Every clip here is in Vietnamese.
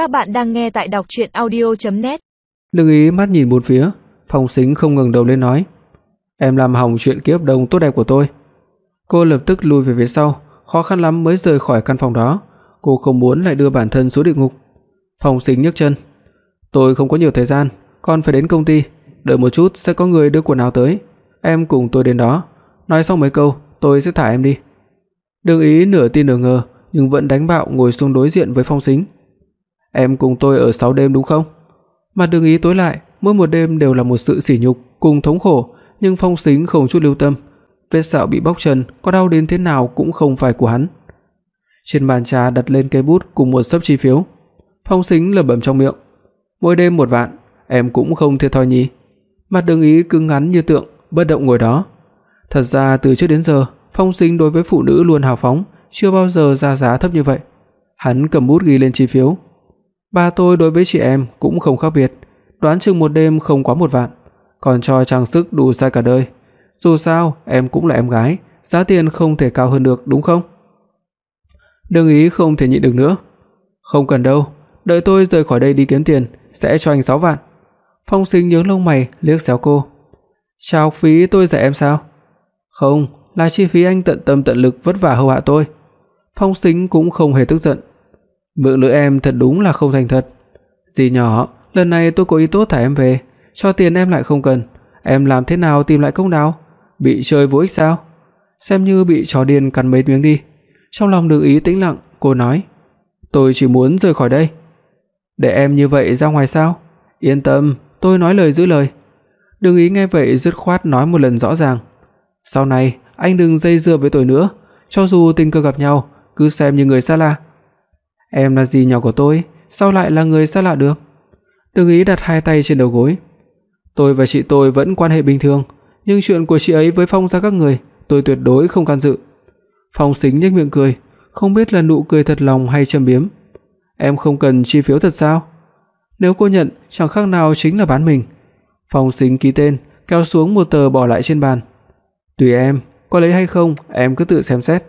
Các bạn đang nghe tại đọc audio net Đừng ý mắt nhìn bốn phía, Phong Sính không ngừng đầu lên nói: "Em làm hỏng chuyện kiếp đông tốt đẹp của tôi." Cô lập tức lùi về phía sau, khó khăn lắm mới rời khỏi căn phòng đó, cô không muốn lại đưa bản thân xuống địa ngục. Phong Sính nhấc chân: "Tôi không có nhiều thời gian, còn phải đến công ty, đợi một chút sẽ có người đưa quần áo tới, em cùng tôi đến đó." Nói xong mấy câu, tôi sẽ thả em đi. Đường Ý nửa tin nửa ngờ, nhưng vẫn đánh bạo ngồi xuống đối diện với Phong Sính. "Em cùng tôi ở 6 đêm đúng không?" Mặt Đường Ý tối lại, mỗi một đêm đều là một sự sỉ nhục cùng thống khổ, nhưng Phong Sính không chút lưu tâm. Vết sẹo bị bóc trần, có đau đến thế nào cũng không phải của hắn. Trên bàn trà đặt lên cây bút cùng một sấp chi phiếu. Phong Sính lẩm bẩm trong miệng, "Mỗi đêm một vạn, em cũng không thiệt thòi nhỉ?" Mặt Đường Ý cứng ngắn như tượng, bất động ngồi đó. Thật ra từ trước đến giờ, Phong Sính đối với phụ nữ luôn hào phóng, chưa bao giờ ra giá thấp như vậy. Hắn cầm bút ghi lên chi phiếu. Ba tôi đối với chị em cũng không khác biệt, đoán chừng một đêm không quá một vạn, còn cho trang sức đủ xài cả đời. Dù sao, em cũng là em gái, giá tiền không thể cao hơn được đúng không? đương ý không thể nhịn được nữa. Không cần đâu, đợi tôi rời khỏi đây đi kiếm tiền, sẽ cho anh 6 vạn. Phong Sính nhướng lông mày, liếc xéo cô. chào học phí tôi dạy em sao?" "Không, là chi phí anh tận tâm tận lực vất vả hầu hạ tôi." Phong Sính cũng không hề tức giận. "Mượn lưỡi em thật đúng là không thành thật. Dì nhỏ, lần này tôi cố ý tốt thả em về, cho tiền em lại không cần, em làm thế nào tìm lại công đạo? Bị chơi vô ích sao? Xem như bị chó điên cắn mấy miếng đi." Trong lòng Đường Ý tĩnh lặng, cô nói: "Tôi chỉ muốn rời khỏi đây." "Để em như vậy ra ngoài sao?" "Yên tâm, tôi nói lời giữ lời." Đường Ý nghe vậy dứt khoát nói một lần rõ ràng. "Sau này anh đừng dây dưa với tôi nữa, cho dù tình cờ gặp nhau, cứ xem như người xa lạ." "Em là gì nhỏ của tôi, sao lại là người xa lạ được?" Từng Ý đặt hai tay trên đầu gối. "Tôi và chị tôi vẫn quan hệ bình thường, nhưng chuyện của chị ấy với Phong gia các người, tôi tuyệt đối không can dự." Phong Sính nhếch miệng cười, không biết là nụ cười thật lòng hay châm biếm. "Em không cần chi phiếu thật sao?" Nếu cô nhận, chẳng khác nào chính là bán mình. Phong Sính ký tên, kéo xuống một tờ bỏ lại trên bàn. "Tùy em, có lấy hay không, em cứ tự xem xét."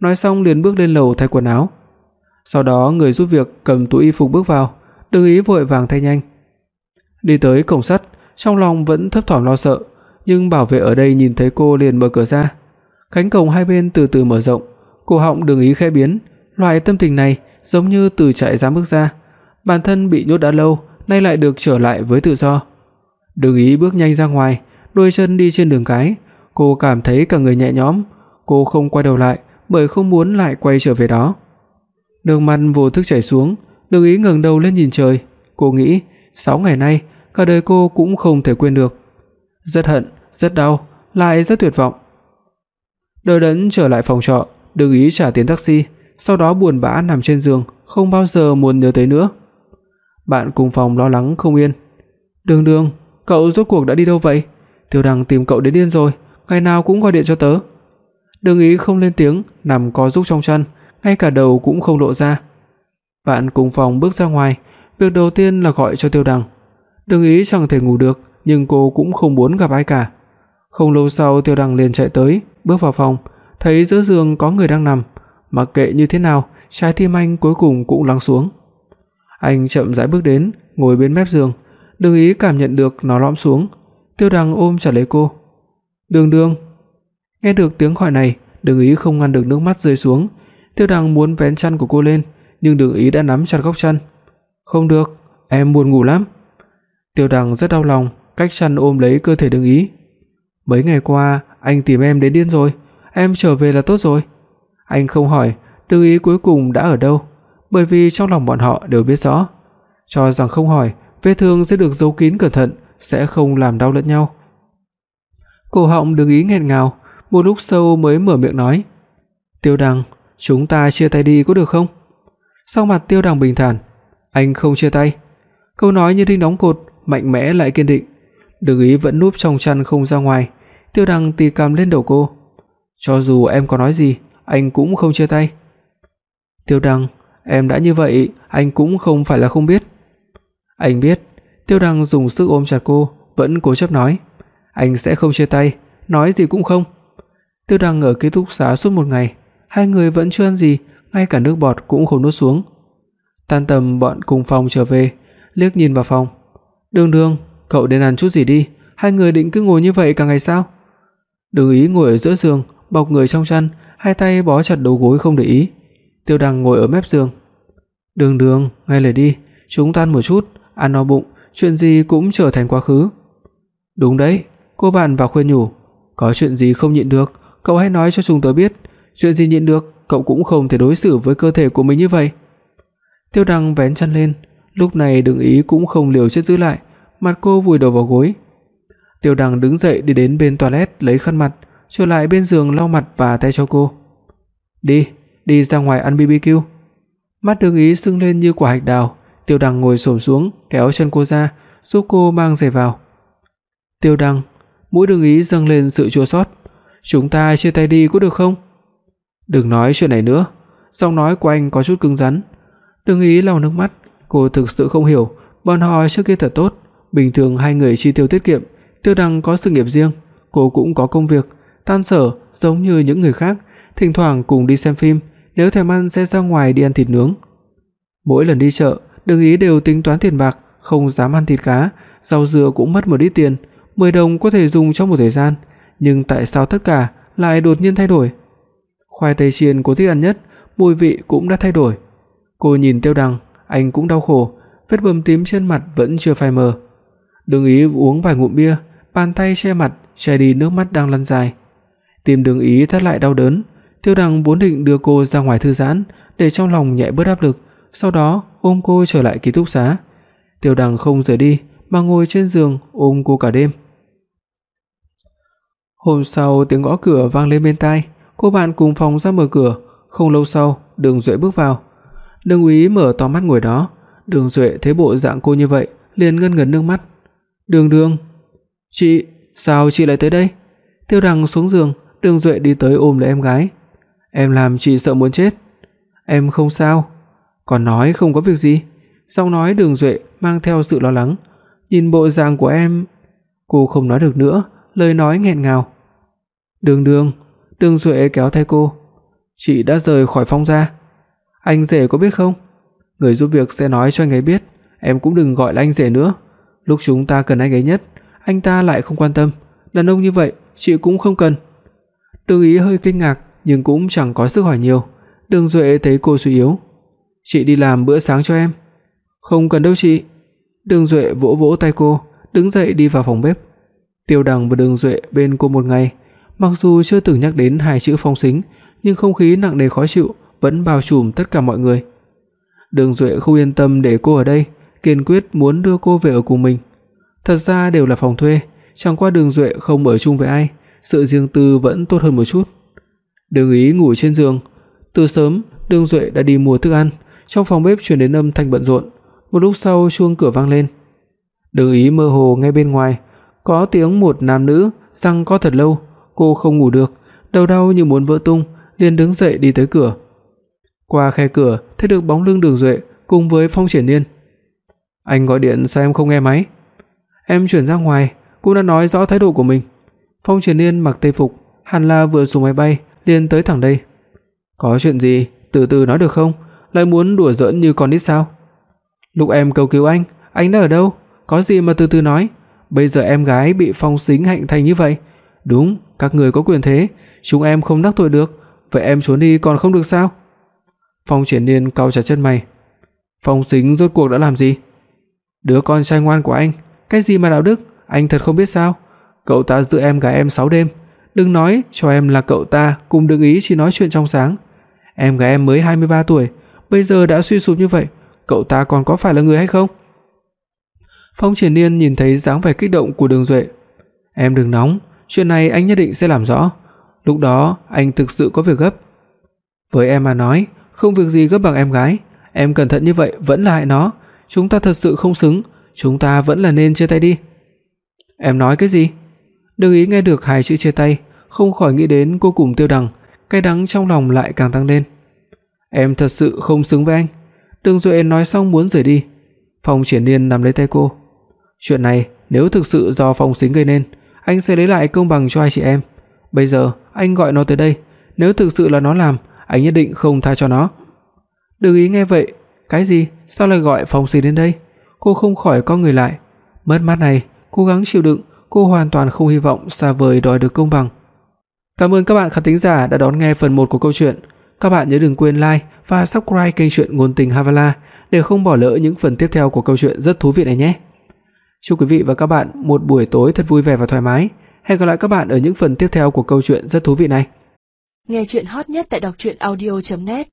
Nói xong liền bước lên lầu thay quần áo. Sau đó người giúp việc cầm túi y phục bước vào, Đừng ý vội vàng thay nhanh. Đi tới cổng sắt, trong lòng vẫn thấp thỏm lo sợ, nhưng bảo vệ ở đây nhìn thấy cô liền mở cửa ra. Cánh cổng hai bên từ từ mở rộng, cổ họng Đường Ý khẽ biến, loại tâm tình này giống như từ trại giam bước ra, bản thân bị nhốt đã lâu, nay lại được trở lại với tự do. Đường Ý bước nhanh ra ngoài, đôi chân đi trên đường cái, cô cảm thấy cả người nhẹ nhõm, cô không quay đầu lại bởi không muốn lại quay trở về đó. Nước mắt vô thức chảy xuống, Đường Ý ngẩng đầu lên nhìn trời, cô nghĩ 6 ngày nay cả đời cô cũng không thể quên được. Rất hận, rất đau, lại rất tuyệt vọng. Đợi đẫn trở lại phòng trọ, Đường Ý trả tiền taxi, sau đó buồn bã nằm trên giường, không bao giờ muốn nhớ tới nữa. Bạn cùng phòng lo lắng không yên. "Đường Đường, cậu rốt cuộc đã đi đâu vậy? Tiêu Đằng tìm cậu đến điên rồi, ngày nào cũng gọi điện cho tớ." Đường Ý không lên tiếng, nằm co rúm trong chăn, ngay cả đầu cũng không lộ ra. Bạn cùng phòng bước ra ngoài, việc đầu tiên là gọi cho Tiêu Đằng. Đường Ý chẳng thể ngủ được, nhưng cô cũng không muốn gặp ai cả. Không lâu sau Tiêu Đằng liền chạy tới, bước vào phòng, thấy giữa giường có người đang nằm, mặc kệ như thế nào, trái tim anh cuối cùng cũng lắng xuống. Anh chậm rãi bước đến, ngồi bên mép giường, Đường Ý cảm nhận được nó lõm xuống, Tiêu Đằng ôm chặt lấy cô. "Đường Đường." Nghe được tiếng gọi này, Đường Ý không ngăn được nước mắt rơi xuống, Tiêu Đằng muốn vén chăn của cô lên, nhưng Đường Ý đã nắm chặt góc chăn. "Không được, em buồn ngủ lắm." Tiêu Đằng rất đau lòng, cách chăn ôm lấy cơ thể Đường Ý. "Mấy ngày qua anh tìm em đến điên rồi, em trở về là tốt rồi." Anh không hỏi Đường Ý cuối cùng đã ở đâu, bởi vì trong lòng bọn họ đều biết rõ, cho rằng không hỏi, vết thương sẽ được giấu kín cẩn thận, sẽ không làm đau lẫn nhau. Cổ họng Đường Ý nghẹn ngào, một lúc sau mới mở miệng nói: "Tiêu Đằng, chúng ta chia tay đi có được không?" sau mặt Tiêu Đằng bình thản, "Anh không chia tay." Câu nói như đinh đóng cột, mạnh mẽ lại kiên định. Đường Ý vẫn núp trong chăn không ra ngoài, Tiêu Đằng tì cằm lên đầu cô. "Cho dù em có nói gì, anh cũng không chia tay." "Tiêu Đằng, em đã như vậy, anh cũng không phải là không biết." Anh biết, Tiêu Đằng dùng sức ôm chặt cô, vẫn cố chấp nói, "Anh sẽ không chia tay, nói gì cũng không." Tiêu Đằng ở ký túc xá suốt một ngày, hai người vẫn chưa ăn gì, ngay cả nước bọt cũng không nuốt xuống. Tan tầm bọn cùng phòng trở về, liếc nhìn vào phòng. "Đường Đường, cậu đến ăn chút gì đi, hai người định cứ ngồi như vậy cả ngày sao?" Đường Ý ngồi ở giữa giường, bọc người trong chăn, hai tay bó chặt đầu gối không để ý. Tiêu Đăng ngồi ở mép giường. "Đường Đường, ngay lời đi, chúng ta ăn một chút, ăn no bụng, chuyện gì cũng trở thành quá khứ." "Đúng đấy." Cô bạn vào khuyên nhủ, "Có chuyện gì không nhịn được, cậu hãy nói cho chúng tớ biết, chuyện gì nhịn được, cậu cũng không thể đối xử với cơ thể của mình như vậy." Tiêu Đăng vén chăn lên, lúc này Đường Ý cũng không liều chết giữ lại, mặt cô vùi đầu vào gối. Tiêu Đăng đứng dậy đi đến bên toilet lấy khăn mặt, trở lại bên giường lau mặt và tay cho cô. "Đi, đi ra ngoài ăn BBQ." Mắt Đường Ý sưng lên như quả hạch đào, Tiêu Đăng ngồi xổm xuống, kéo chân cô ra, giúp cô mang giày vào. "Tiêu Đăng." Mũi Đường Ý dâng lên sự chua xót. "Chúng ta chia tay đi có được không?" "Đừng nói chuyện này nữa." Giọng nói của anh có chút cứng rắn. Đường Ý lau nước mắt, cô thực sự không hiểu, bọn họ trước kia thật tốt, bình thường hai người chi tiêu tiết kiệm, Tiêu Đăng có sự nghiệp riêng, cô cũng có công việc, tan sở giống như những người khác, thỉnh thoảng cùng đi xem phim, nếu thèm ăn sẽ ra ngoài đi ăn thịt nướng. Mỗi lần đi chợ, Đường Ý đều tính toán tiền bạc, không dám ăn thịt cá, rau dưa cũng mất một ít tiền, 10 đồng có thể dùng trong một thời gian, nhưng tại sao tất cả lại đột nhiên thay đổi? Khoai tây chiên cô thích ăn nhất, mùi vị cũng đã thay đổi. Cô nhìn Tiêu Đăng, anh cũng đau khổ, vết bầm tím trên mặt vẫn chưa phai mờ. Đường Ý uống vài ngụm bia, bàn tay che mặt, che đi nước mắt đang lăn dài. Tim Đường Ý thắt lại đau đớn, Tiêu Đăng vốn định đưa cô ra ngoài thư giãn để trong lòng nhẹ bớt áp lực, sau đó ôm cô trở lại ký túc xá. Tiêu Đăng không rời đi mà ngồi trên giường ôm cô cả đêm. Hôm sau tiếng gõ cửa vang lên bên tai, cô bạn cùng phòng ra mở cửa, không lâu sau, Đường Duệ bước vào. Đường Úy mở to mắt ngồi đó, Đường Duệ thấy bộ dạng cô như vậy, liền ngân ngấn nước mắt. "Đường Đường, chị, sao chị lại tới đây?" Tiêu Đằng xuống giường, Đường Duệ đi tới ôm lấy em gái. "Em làm chị sợ muốn chết." "Em không sao." Còn nói không có việc gì. Giọng nói Đường Duệ mang theo sự lo lắng. Nhìn bộ dạng của em, cô không nói được nữa, lời nói nghẹn ngào. "Đường Đường." Đường Duệ kéo tay cô. "Chị đã rời khỏi Phong gia." Anh rể có biết không? Người giúp việc sẽ nói cho anh ấy biết, em cũng đừng gọi là anh rể nữa. Lúc chúng ta cần anh ấy nhất, anh ta lại không quan tâm, đàn ông như vậy chị cũng không cần. Đường Ý hơi kinh ngạc nhưng cũng chẳng có sức hỏi nhiều. Đường Duệ thấy cô suy yếu. "Chị đi làm bữa sáng cho em." "Không cần đâu chị." Đường Duệ vỗ vỗ tay cô, đứng dậy đi vào phòng bếp. Tiêu Đằng và Đường Duệ bên cô một ngày, mặc dù chưa từng nhắc đến hai chữ phong sính, nhưng không khí nặng nề khó chịu vẫn bao trùm tất cả mọi người. Đường Duệ không yên tâm để cô ở đây, kiên quyết muốn đưa cô về ở cùng mình. Thật ra đều là phòng thuê, chẳng qua Đường Duệ không ở chung với ai, sự riêng tư vẫn tốt hơn một chút. Đường Ý ngủ trên giường, từ sớm Đường Duệ đã đi mua thức ăn, trong phòng bếp truyền đến âm thanh bận rộn, một lúc sau chuông cửa vang lên. Đường Ý mơ hồ nghe bên ngoài có tiếng một nam nữ răng co thật lâu, cô không ngủ được, đầu đau như muốn vỡ tung, liền đứng dậy đi tới cửa. Qua khe cửa, thấy được bóng lưng Đường Duệ cùng với Phong Triển Nhiên. Anh gọi điện sao em không nghe máy? Em chuyển ra ngoài, cũng đã nói rõ thái độ của mình. Phong Triển Nhiên mặc tây phục, hẳn là vừa xuống máy bay liền tới thẳng đây. Có chuyện gì, từ từ nói được không? Lại muốn đùa giỡn như con nít sao? Lúc em cầu cứu anh, anh đã ở đâu? Có gì mà từ từ nói? Bây giờ em gái bị Phong Sính hạnh thành như vậy. Đúng, các người có quyền thế, chúng em không đắc tội được, vậy em trốn đi còn không được sao? Phong Triển Nhiên cau chặt chân mày. Phong Sính rốt cuộc đã làm gì? Đứa con trai ngoan của anh, cái gì mà đạo đức, anh thật không biết sao? Cậu ta giữ em gái em 6 đêm, đừng nói cho em là cậu ta cùng đứng ý chỉ nói chuyện trong sáng. Em gái em mới 23 tuổi, bây giờ đã suy sụp như vậy, cậu ta còn có phải là người hay không? Phong Triển Nhiên nhìn thấy dáng vẻ kích động của Đường Duệ. Em đừng nóng, chuyện này anh nhất định sẽ làm rõ. Lúc đó anh thực sự có việc gấp. Với em mà nói, không việc gì gấp bằng em gái, em cẩn thận như vậy vẫn là hại nó, chúng ta thật sự không xứng, chúng ta vẫn là nên chia tay đi." "Em nói cái gì?" Đừng ý nghe được hai chữ chia tay, không khỏi nghĩ đến cô cùng Tiêu Đằng, cái đắng trong lòng lại càng tăng lên. "Em thật sự không xứng với anh." Đường Duệ nói xong muốn rời đi. Phong Triển Nhiên nắm lấy tay cô. "Chuyện này nếu thực sự do Phong Sính gây nên, anh sẽ lấy lại công bằng cho hai chị em. Bây giờ anh gọi nó tới đây, nếu thực sự là nó làm, anh nhất định không tha cho nó." Đừng ý nghe vậy, cái gì? sao lại gọi Phong Sinh đến đây? Cô không khỏi co người lại. Mất mát này, cố gắng chịu đựng, cô hoàn toàn không hy vọng xa vời đòi được công bằng. Cảm ơn các bạn khán thính giả đã đón nghe phần 1 của câu chuyện. Các bạn nhớ đừng quên like và subscribe kênh truyện ngôn tình Havala để không bỏ lỡ những phần tiếp theo của câu chuyện rất thú vị này nhé. Chúc quý vị và các bạn một buổi tối thật vui vẻ và thoải mái. Hẹn gặp lại các bạn ở những phần tiếp theo của câu chuyện rất thú vị này. Nghe truyện hot nhất tại doctruyenaudio.net